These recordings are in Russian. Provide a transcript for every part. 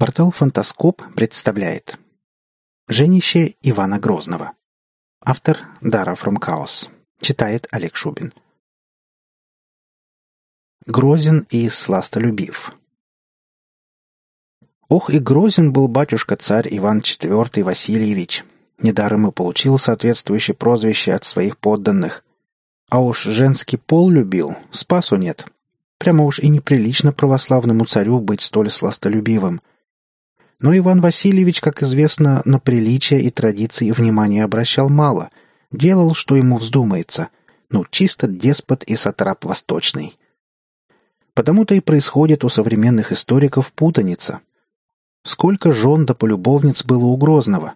Портал «Фантаскоп» представляет Женище Ивана Грозного Автор Дара Chaos Читает Олег Шубин Грозен и сластолюбив Ох и грозен был батюшка-царь Иван IV Васильевич. Недаром и получил соответствующее прозвище от своих подданных. А уж женский пол любил, спасу нет. Прямо уж и неприлично православному царю быть столь сластолюбивым – но Иван Васильевич, как известно, на приличия и традиции внимания обращал мало, делал, что ему вздумается. Ну, чисто деспот и сатрап восточный. Потому-то и происходит у современных историков путаница. Сколько жен да полюбовниц было у Грозного?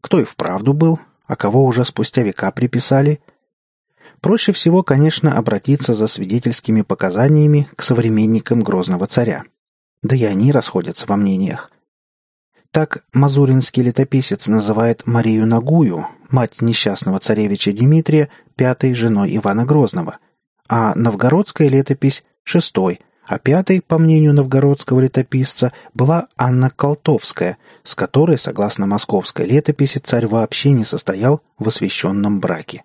Кто и вправду был, а кого уже спустя века приписали? Проще всего, конечно, обратиться за свидетельскими показаниями к современникам Грозного царя. Да и они расходятся во мнениях. Так мазуринский летописец называет Марию Нагую, мать несчастного царевича Дмитрия, пятой женой Ивана Грозного, а новгородская летопись – шестой, а пятой, по мнению новгородского летописца, была Анна Колтовская, с которой, согласно московской летописи, царь вообще не состоял в освященном браке.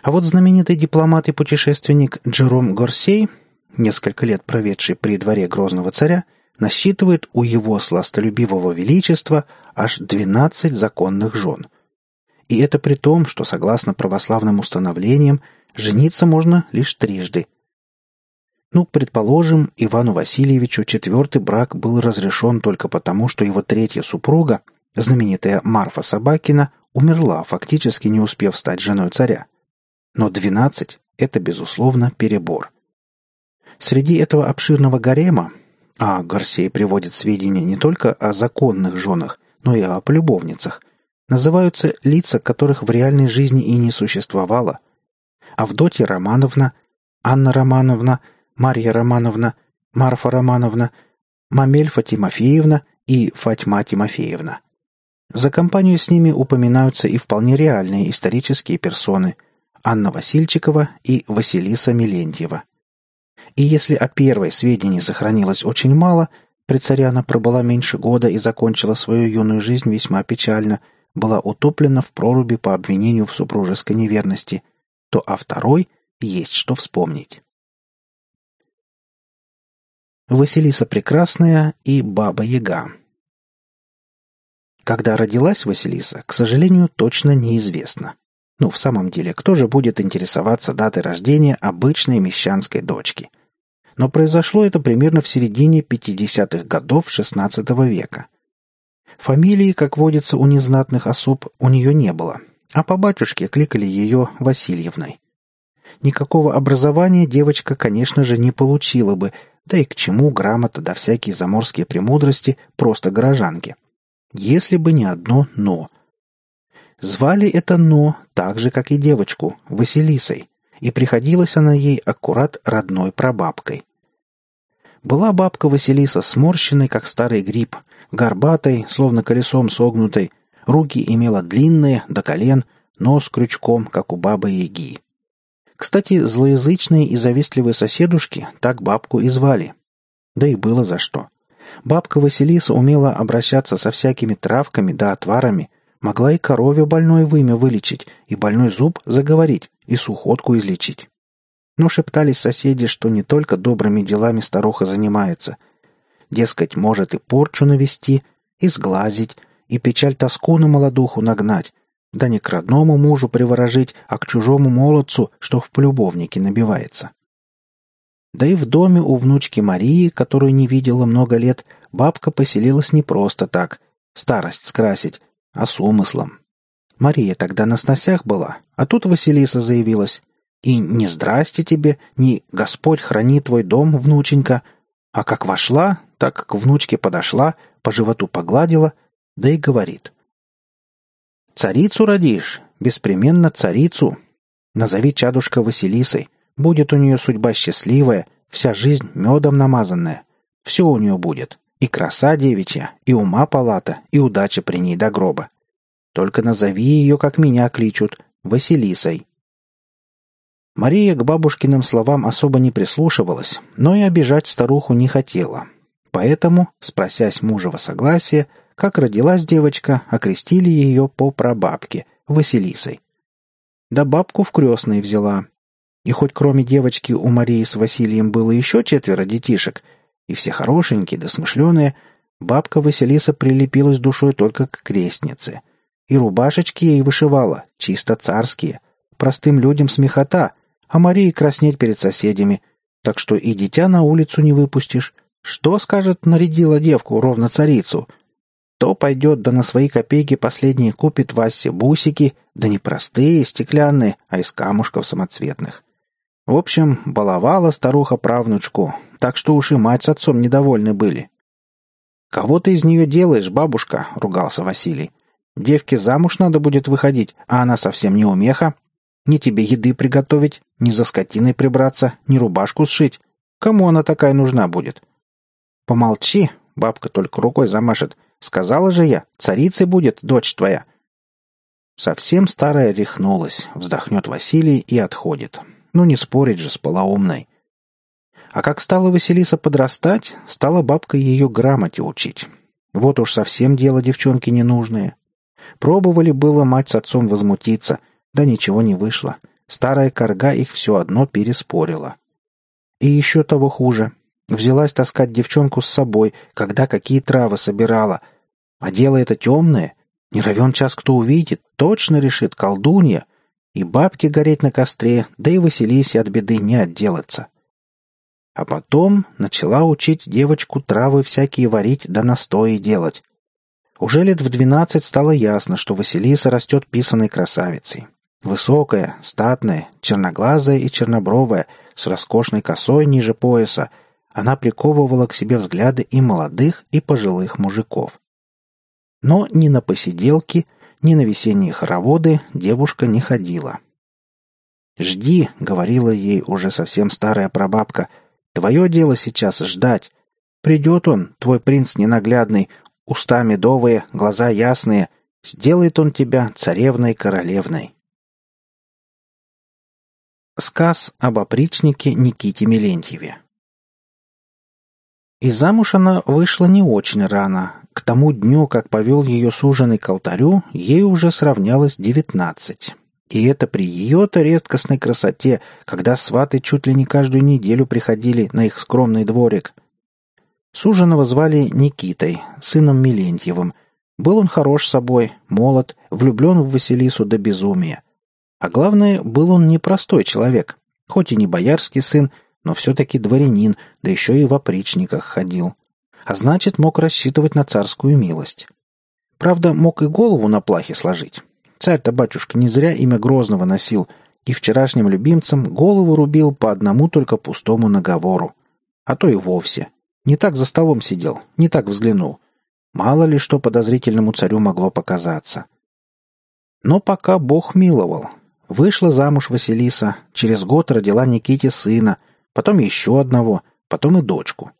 А вот знаменитый дипломат и путешественник Джером Горсей, несколько лет проведший при дворе Грозного царя, насчитывает у его сластолюбивого величества аж 12 законных жен. И это при том, что, согласно православным установлениям, жениться можно лишь трижды. Ну, предположим, Ивану Васильевичу четвертый брак был разрешен только потому, что его третья супруга, знаменитая Марфа Собакина, умерла, фактически не успев стать женой царя. Но двенадцать – это, безусловно, перебор. Среди этого обширного гарема а Гарсей приводит сведения не только о законных женах, но и о полюбовницах. Называются лица, которых в реальной жизни и не существовало. Авдотья Романовна, Анна Романовна, Марья Романовна, Марфа Романовна, Мамельфа Тимофеевна и Фатьма Тимофеевна. За компанию с ними упоминаются и вполне реальные исторические персоны – Анна Васильчикова и Василиса Милентьева. И если о первой сведений сохранилось очень мало, при царе она пробыла меньше года и закончила свою юную жизнь весьма печально, была утоплена в проруби по обвинению в супружеской неверности, то о второй есть что вспомнить. Василиса Прекрасная и Баба Яга Когда родилась Василиса, к сожалению, точно неизвестно. Ну, в самом деле, кто же будет интересоваться датой рождения обычной мещанской дочки – но произошло это примерно в середине 50-х годов XVI века. Фамилии, как водится у незнатных особ, у нее не было, а по батюшке кликали ее Васильевной. Никакого образования девочка, конечно же, не получила бы, да и к чему грамота да всякие заморские премудрости просто горожанки. Если бы не одно «но». Звали это «но» так же, как и девочку, Василисой, и приходилась она ей аккурат родной прабабкой. Была бабка Василиса сморщенной, как старый гриб, горбатой, словно колесом согнутой, руки имела длинные, до колен, нос крючком, как у бабы Яги. Кстати, злоязычные и завистливые соседушки так бабку и звали. Да и было за что. Бабка Василиса умела обращаться со всякими травками да отварами, могла и корове больное вымя вылечить, и больной зуб заговорить, и сухотку излечить. Но шептались соседи, что не только добрыми делами старуха занимается. Дескать, может и порчу навести, и сглазить, и печаль-тоску на молодуху нагнать, да не к родному мужу приворожить, а к чужому молодцу, что в полюбовнике набивается. Да и в доме у внучки Марии, которую не видела много лет, бабка поселилась не просто так, старость скрасить, а с умыслом. Мария тогда на сносях была, а тут Василиса заявилась. И не здрасте тебе, ни Господь храни твой дом, внученька. А как вошла, так к внучке подошла, по животу погладила, да и говорит. «Царицу родишь, беспременно царицу. Назови чадушка Василисой, будет у нее судьба счастливая, вся жизнь медом намазанная. Все у нее будет, и краса девичья, и ума палата, и удача при ней до гроба. Только назови ее, как меня кличут, Василисой. Мария к бабушкиным словам особо не прислушивалась, но и обижать старуху не хотела. Поэтому, спросясь мужего согласия, как родилась девочка, окрестили ее по прабабке, Василисой. Да бабку в крестной взяла. И хоть кроме девочки у Марии с Василием было еще четверо детишек, и все хорошенькие да смышленые, бабка Василиса прилепилась душой только к крестнице. И рубашечки ей вышивала, чисто царские, простым людям смехота, а Марии краснеть перед соседями, так что и дитя на улицу не выпустишь. Что, скажет, нарядила девку ровно царицу? То пойдет, да на свои копейки последние купит Васе бусики, да не простые, стеклянные, а из камушков самоцветных. В общем, баловала старуха правнучку, так что уж и мать с отцом недовольны были. «Кого ты из нее делаешь, бабушка?» — ругался Василий. «Девке замуж надо будет выходить, а она совсем не умеха. Ни тебе еды приготовить, ни за скотиной прибраться, ни рубашку сшить. Кому она такая нужна будет?» «Помолчи», — бабка только рукой замашет. «Сказала же я, царицей будет дочь твоя». Совсем старая рехнулась, вздохнет Василий и отходит. Ну, не спорить же с полоумной. А как стала Василиса подрастать, стала бабка ее грамоте учить. Вот уж совсем дело девчонки ненужное. Пробовали было мать с отцом возмутиться, да ничего не вышло. Старая корга их все одно переспорила. И еще того хуже. Взялась таскать девчонку с собой, когда какие травы собирала. А дело это темное. Не равен час кто увидит, точно решит колдунья. И бабки гореть на костре, да и Василисе от беды не отделаться. А потом начала учить девочку травы всякие варить да настои делать. Уже лет в двенадцать стало ясно, что Василиса растет писаной красавицей. Высокая, статная, черноглазая и чернобровая, с роскошной косой ниже пояса, она приковывала к себе взгляды и молодых, и пожилых мужиков. Но ни на посиделки, ни на весенние хороводы девушка не ходила. «Жди», — говорила ей уже совсем старая прабабка, — «твое дело сейчас ждать. Придет он, твой принц ненаглядный, уста медовые, глаза ясные, сделает он тебя царевной-королевной». Сказ об опричнике Никите Мелентьеве И замуж она вышла не очень рано, к тому дню, как повел ее суженый к алтарю, ей уже сравнялось девятнадцать. И это при ее-то редкостной красоте, когда сваты чуть ли не каждую неделю приходили на их скромный дворик. Суженого звали Никитой, сыном Милентьевым. Был он хорош собой, молод, влюблен в Василису до безумия. А главное, был он непростой человек. Хоть и не боярский сын, но все-таки дворянин, да еще и в опричниках ходил а значит, мог рассчитывать на царскую милость. Правда, мог и голову на плахе сложить. Царь-то батюшка не зря имя Грозного носил, и вчерашним любимцам голову рубил по одному только пустому наговору. А то и вовсе. Не так за столом сидел, не так взглянул. Мало ли что подозрительному царю могло показаться. Но пока Бог миловал. Вышла замуж Василиса, через год родила Никите сына, потом еще одного, потом и дочку.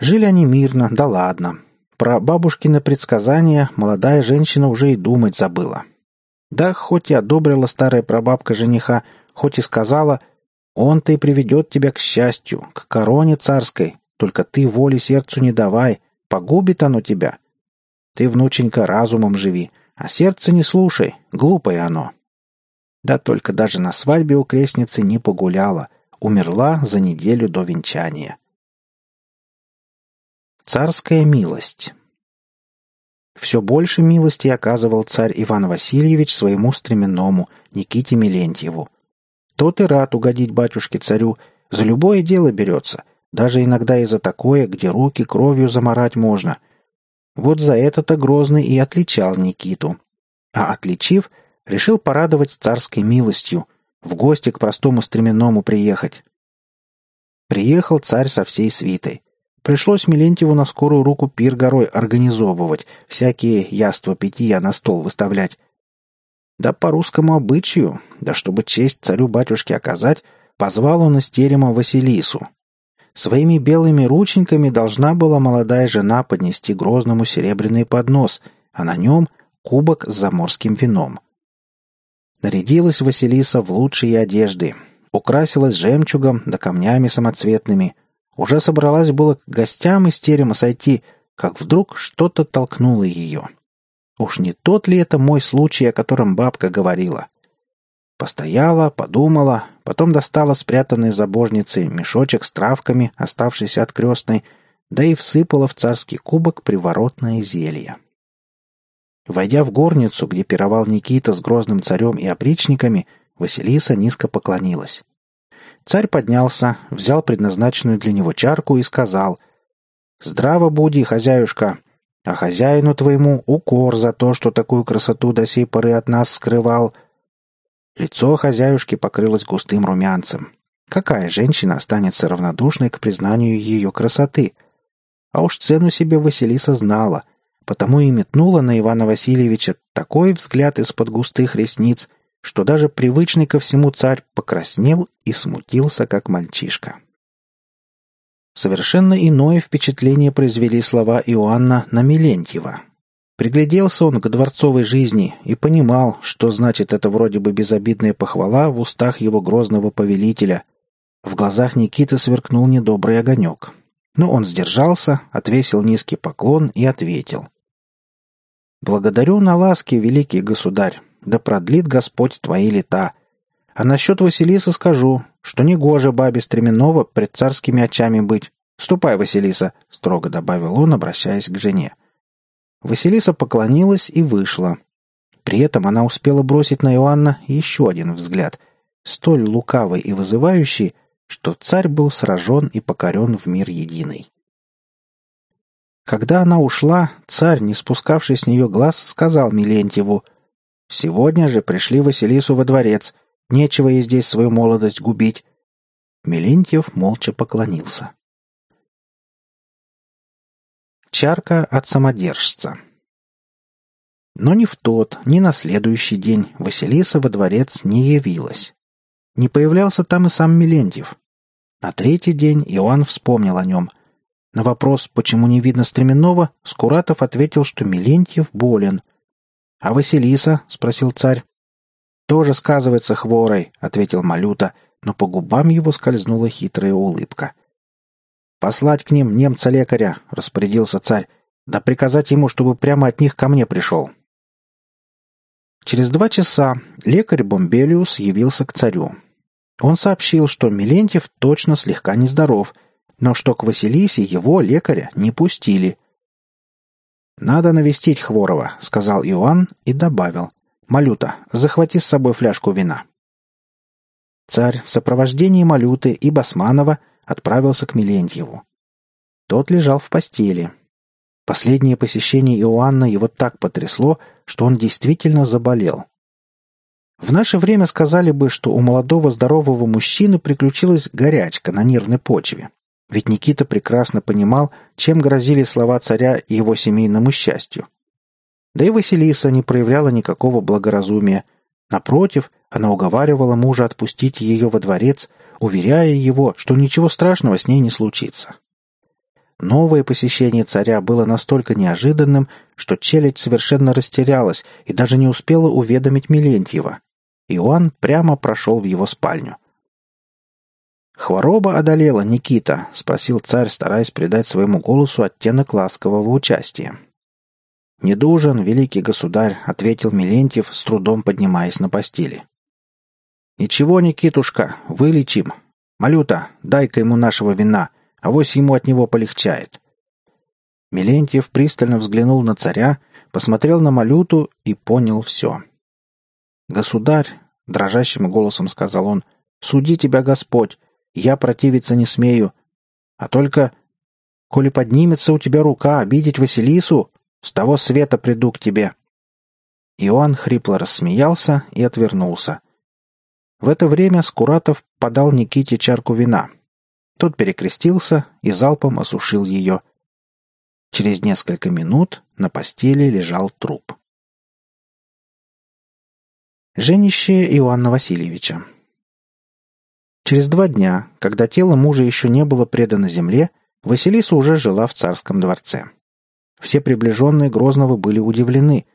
Жили они мирно, да ладно. Про бабушкины предсказания молодая женщина уже и думать забыла. Да, хоть и одобрила старая прабабка жениха, хоть и сказала, он-то и приведет тебя к счастью, к короне царской, только ты воли сердцу не давай, погубит оно тебя. Ты, внученька, разумом живи, а сердце не слушай, глупое оно. Да только даже на свадьбе у крестницы не погуляла, умерла за неделю до венчания. Царская милость. Все больше милости оказывал царь Иван Васильевич своему стременному Никите Милентьеву. Тот и рад угодить батюшке-царю, за любое дело берется, даже иногда и за такое, где руки кровью заморать можно. Вот за это-то Грозный и отличал Никиту. А отличив, решил порадовать царской милостью, в гости к простому стременному приехать. Приехал царь со всей свитой. Пришлось Милентьеву на скорую руку пир горой организовывать, всякие яства питья на стол выставлять. Да по русскому обычаю, да чтобы честь царю-батюшке оказать, позвал он из терема Василису. Своими белыми рученьками должна была молодая жена поднести Грозному серебряный поднос, а на нем кубок с заморским вином. Нарядилась Василиса в лучшие одежды, украсилась жемчугом да камнями самоцветными, Уже собралась было к гостям из терема сойти, как вдруг что-то толкнуло ее. Уж не тот ли это мой случай, о котором бабка говорила? Постояла, подумала, потом достала спрятанный за божницей мешочек с травками, оставшийся от крестной, да и всыпала в царский кубок приворотное зелье. Войдя в горницу, где пировал Никита с грозным царем и опричниками, Василиса низко поклонилась. Царь поднялся, взял предназначенную для него чарку и сказал «Здраво буди, хозяюшка, а хозяину твоему укор за то, что такую красоту до сей поры от нас скрывал». Лицо хозяюшки покрылось густым румянцем. Какая женщина останется равнодушной к признанию ее красоты? А уж цену себе Василиса знала — потому и метнула на Ивана Васильевича такой взгляд из-под густых ресниц, что даже привычный ко всему царь покраснел и смутился, как мальчишка. Совершенно иное впечатление произвели слова Иоанна на Милентьева. Пригляделся он к дворцовой жизни и понимал, что значит это вроде бы безобидная похвала в устах его грозного повелителя. В глазах Никиты сверкнул недобрый огонек. Но он сдержался, отвесил низкий поклон и ответил. Благодарю на ласке, великий государь, да продлит Господь твои лета. А насчет Василиса скажу, что не гоже бабе Стременова пред царскими очами быть. Ступай, Василиса, строго добавил он, обращаясь к жене. Василиса поклонилась и вышла. При этом она успела бросить на Иоанна еще один взгляд, столь лукавый и вызывающий, что царь был сражен и покорен в мир единый. Когда она ушла, царь, не спускавший с нее глаз, сказал Милентьеву, «Сегодня же пришли Василису во дворец. Нечего ей здесь свою молодость губить». Милентьев молча поклонился. Чарка от самодержца Но ни в тот, ни на следующий день Василиса во дворец не явилась. Не появлялся там и сам Милентьев. На третий день Иоанн вспомнил о нем — на вопрос, почему не видно Стременного, Скуратов ответил, что Милентьев болен. «А Василиса?» — спросил царь. «Тоже сказывается хворой», — ответил Малюта, но по губам его скользнула хитрая улыбка. «Послать к ним немца-лекаря», — распорядился царь, «да приказать ему, чтобы прямо от них ко мне пришел». Через два часа лекарь Бомбелиус явился к царю. Он сообщил, что Милентьев точно слегка нездоров — но что к Василисе его, лекаря, не пустили. «Надо навестить Хворова», — сказал Иоанн и добавил. «Малюта, захвати с собой фляжку вина». Царь в сопровождении Малюты и Басманова отправился к Милентьеву. Тот лежал в постели. Последнее посещение Иоанна его так потрясло, что он действительно заболел. В наше время сказали бы, что у молодого здорового мужчины приключилась горячка на нервной почве. Ведь Никита прекрасно понимал, чем грозили слова царя и его семейному счастью. Да и Василиса не проявляла никакого благоразумия. Напротив, она уговаривала мужа отпустить ее во дворец, уверяя его, что ничего страшного с ней не случится. Новое посещение царя было настолько неожиданным, что челядь совершенно растерялась и даже не успела уведомить Милентьева. Иоанн прямо прошел в его спальню. «Хвороба одолела, Никита?» — спросил царь, стараясь придать своему голосу оттенок ласкового участия. «Недужен, великий государь», — ответил Милентьев, с трудом поднимаясь на постели. «Ничего, Никитушка, вылечим. Малюта, дай-ка ему нашего вина, а вось ему от него полегчает». Милентьев пристально взглянул на царя, посмотрел на Малюту и понял все. «Государь», — дрожащим голосом сказал он, — «суди тебя Господь, я противиться не смею. А только, коли поднимется у тебя рука обидеть Василису, с того света приду к тебе». Иоанн хрипло рассмеялся и отвернулся. В это время Скуратов подал Никите чарку вина. Тот перекрестился и залпом осушил ее. Через несколько минут на постели лежал труп. Женище Иоанна Васильевича Через два дня, когда тело мужа еще не было предано земле, Василиса уже жила в царском дворце. Все приближенные Грозного были удивлены.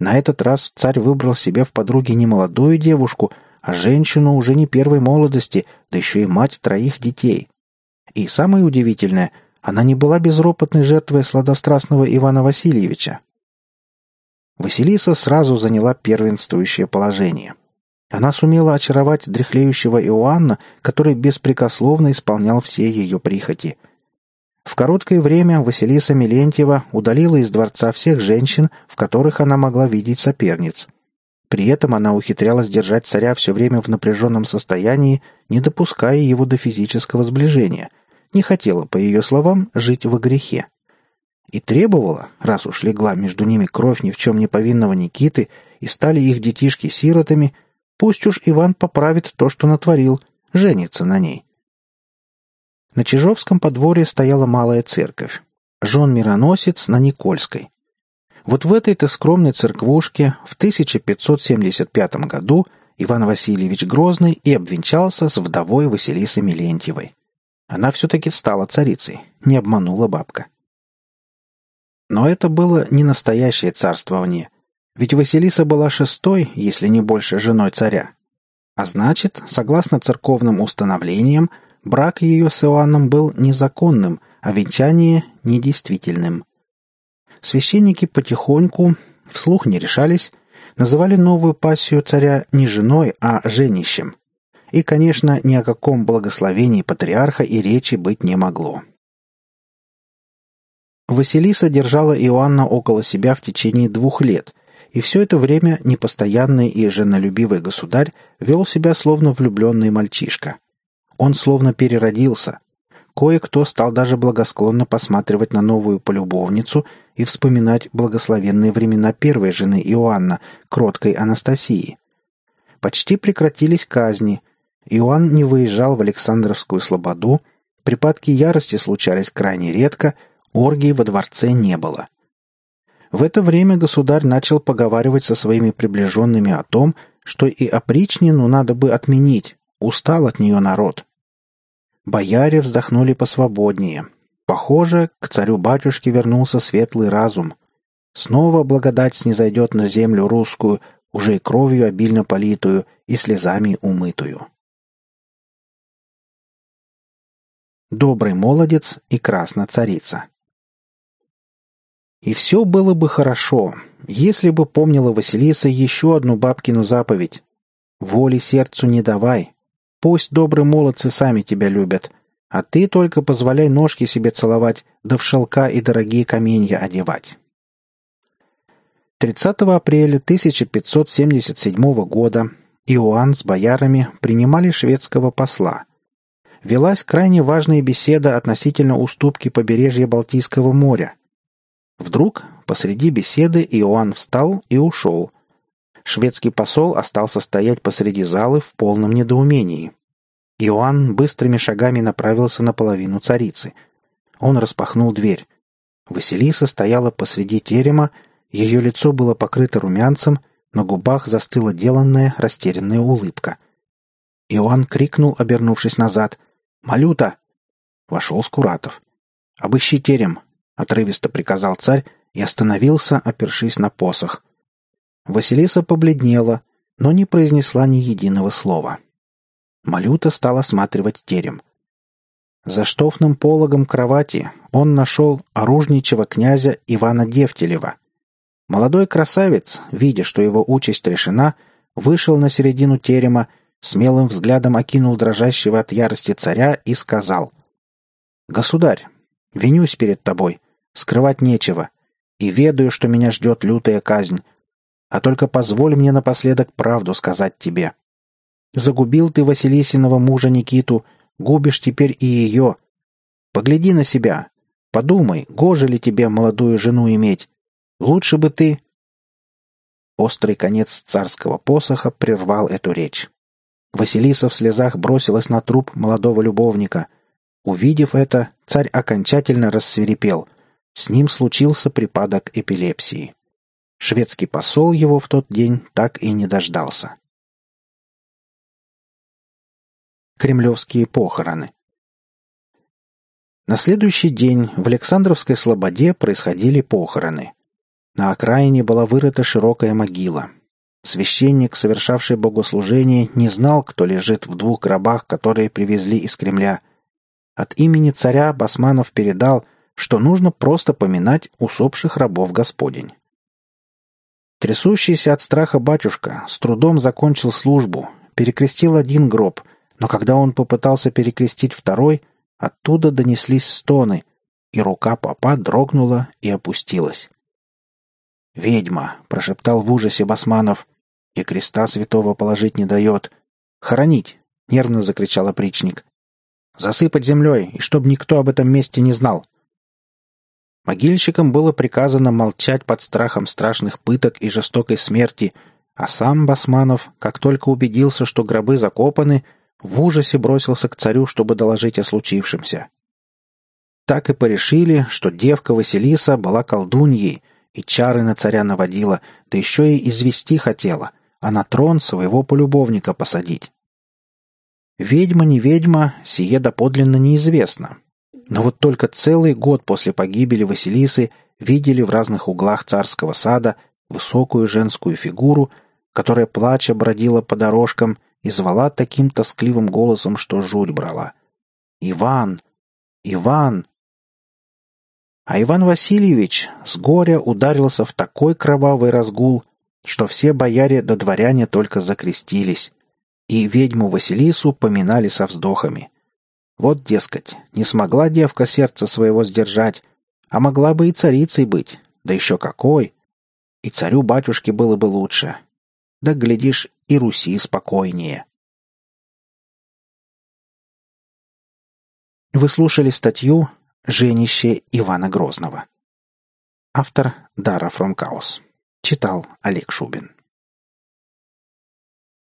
На этот раз царь выбрал себе в подруге не молодую девушку, а женщину уже не первой молодости, да еще и мать троих детей. И самое удивительное, она не была безропотной жертвой сладострастного Ивана Васильевича. Василиса сразу заняла первенствующее положение. Она сумела очаровать дряхлеющего Иоанна, который беспрекословно исполнял все ее прихоти. В короткое время Василиса Милентьева удалила из дворца всех женщин, в которых она могла видеть соперниц. При этом она ухитрялась держать царя все время в напряженном состоянии, не допуская его до физического сближения. Не хотела, по ее словам, жить во грехе. И требовала, раз уж легла между ними кровь ни в чем не повинного Никиты, и стали их детишки сиротами – Пусть уж Иван поправит то, что натворил, женится на ней. На Чижовском подворье стояла малая церковь. Жон-мироносец на Никольской. Вот в этой-то скромной церквушке в 1575 году Иван Васильевич Грозный и обвенчался с вдовой Василисой Милентьевой. Она все-таки стала царицей, не обманула бабка. Но это было не настоящее царствование – ведь Василиса была шестой, если не больше, женой царя. А значит, согласно церковным установлениям, брак ее с Иоанном был незаконным, а венчание – недействительным. Священники потихоньку, вслух не решались, называли новую пассию царя не женой, а женищем. И, конечно, ни о каком благословении патриарха и речи быть не могло. Василиса держала Иоанна около себя в течение двух лет, и все это время непостоянный и женолюбивый государь вел себя словно влюбленный мальчишка. Он словно переродился. Кое-кто стал даже благосклонно посматривать на новую полюбовницу и вспоминать благословенные времена первой жены Иоанна, кроткой Анастасии. Почти прекратились казни. Иоанн не выезжал в Александровскую слободу, припадки ярости случались крайне редко, оргий во дворце не было. В это время государь начал поговаривать со своими приближенными о том, что и опричнину надо бы отменить, устал от нее народ. Бояре вздохнули посвободнее. Похоже, к царю-батюшке вернулся светлый разум. Снова благодать снизойдет на землю русскую, уже и кровью обильно политую, и слезами умытую. Добрый молодец и красная царица. И все было бы хорошо, если бы помнила Василиса еще одну бабкину заповедь. «Воли сердцу не давай. Пусть добрые молодцы сами тебя любят, а ты только позволяй ножки себе целовать, да в шелка и дорогие каменья одевать». 30 апреля 1577 года Иоанн с боярами принимали шведского посла. Велась крайне важная беседа относительно уступки побережья Балтийского моря. Вдруг посреди беседы Иоанн встал и ушел. Шведский посол остался стоять посреди залы в полном недоумении. Иоанн быстрыми шагами направился на половину царицы. Он распахнул дверь. Василиса стояла посреди терема, ее лицо было покрыто румянцем, на губах застыла деланная, растерянная улыбка. Иоанн крикнул, обернувшись назад. «Малюта!» Вошел Скуратов. «Обыщи терем отрывисто приказал царь и остановился, опершись на посох. Василиса побледнела, но не произнесла ни единого слова. Малюта стал осматривать терем. За штофным пологом кровати он нашел оружничего князя Ивана Девтелева. Молодой красавец, видя, что его участь решена, вышел на середину терема, смелым взглядом окинул дрожащего от ярости царя и сказал «Государь, винюсь перед тобой. Скрывать нечего. И ведаю, что меня ждет лютая казнь. А только позволь мне напоследок правду сказать тебе. Загубил ты Василисиного мужа Никиту, губишь теперь и ее. Погляди на себя. Подумай, гоже ли тебе молодую жену иметь. Лучше бы ты...» Острый конец царского посоха прервал эту речь. Василиса в слезах бросилась на труп молодого любовника. Увидев это, царь окончательно рассверепел. С ним случился припадок эпилепсии. Шведский посол его в тот день так и не дождался. Кремлевские похороны На следующий день в Александровской Слободе происходили похороны. На окраине была вырыта широкая могила. Священник, совершавший богослужение, не знал, кто лежит в двух гробах, которые привезли из Кремля. От имени царя Басманов передал, что нужно просто поминать усопших рабов Господень. Трясущийся от страха батюшка с трудом закончил службу, перекрестил один гроб, но когда он попытался перекрестить второй, оттуда донеслись стоны, и рука папа дрогнула и опустилась. «Ведьма!» — прошептал в ужасе Басманов. «И креста святого положить не дает. Хоронить!» — нервно закричал опричник. «Засыпать землей, и чтоб никто об этом месте не знал!» Могильщикам было приказано молчать под страхом страшных пыток и жестокой смерти, а сам Басманов, как только убедился, что гробы закопаны, в ужасе бросился к царю, чтобы доложить о случившемся. Так и порешили, что девка Василиса была колдуньей и чары на царя наводила, да еще и извести хотела, а на трон своего полюбовника посадить. Ведьма не ведьма, сие доподлинно неизвестно, но вот только целый год после погибели Василисы видели в разных углах царского сада высокую женскую фигуру, которая, плача, бродила по дорожкам и звала таким тоскливым голосом, что жуть брала. «Иван! Иван!» А Иван Васильевич с горя ударился в такой кровавый разгул, что все бояре да дворяне только закрестились, и ведьму Василису поминали со вздохами. Вот, дескать, не смогла девка сердца своего сдержать, а могла бы и царицей быть, да еще какой! И царю-батюшке было бы лучше. Да, глядишь, и Руси спокойнее. Вы слушали статью «Женище Ивана Грозного». Автор Дара Фромкаус. Читал Олег Шубин.